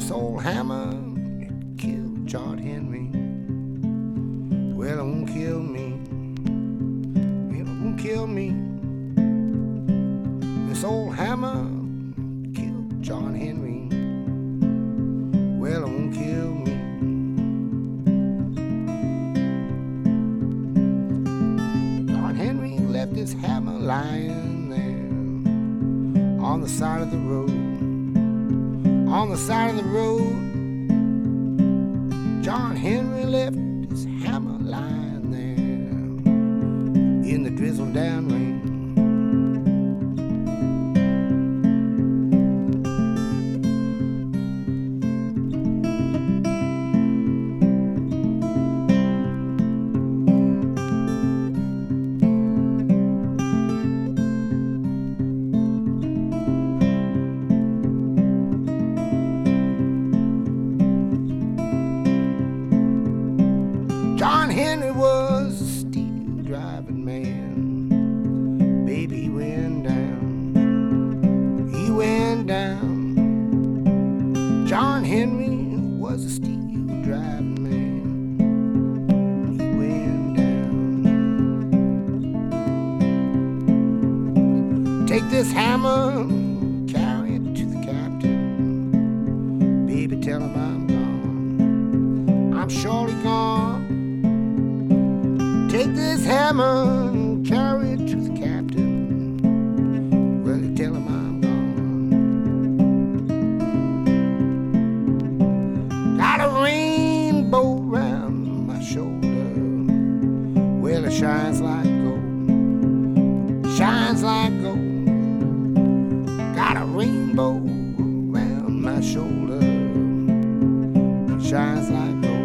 This old hammer killed John Henry. Well, it won't kill me. It won't kill me. This old hammer killed John Henry. Well, it won't kill me. John Henry left his hammer lying there on the side of the road. On the side of the road, John Henry left his hammer lying there in the drizzle down rain. Man. Baby, went down. He went down. John Henry was a steel driving man. He went down. Take this hammer, carry it to the captain. Baby, tell him I'm gone. I'm surely gone. Take this hammer and carry it to the captain. Well, you tell him I'm gone. Got a rainbow round my shoulder. Well, it shines like gold. Shines like gold. Got a rainbow round my shoulder. Shines like gold.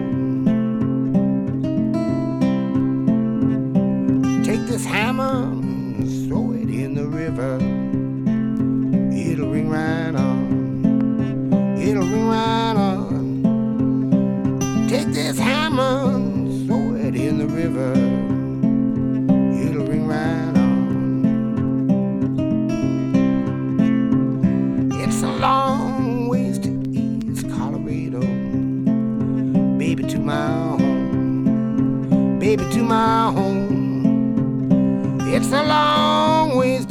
It'll ring right on. It'll ring right on. Take this hammer and throw it in the river. It'll ring right on. It's a long ways to East Colorado. Baby, to my home. Baby, to my home. It's a long ways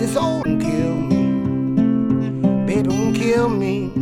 this old and kill me, baby, don't kill me.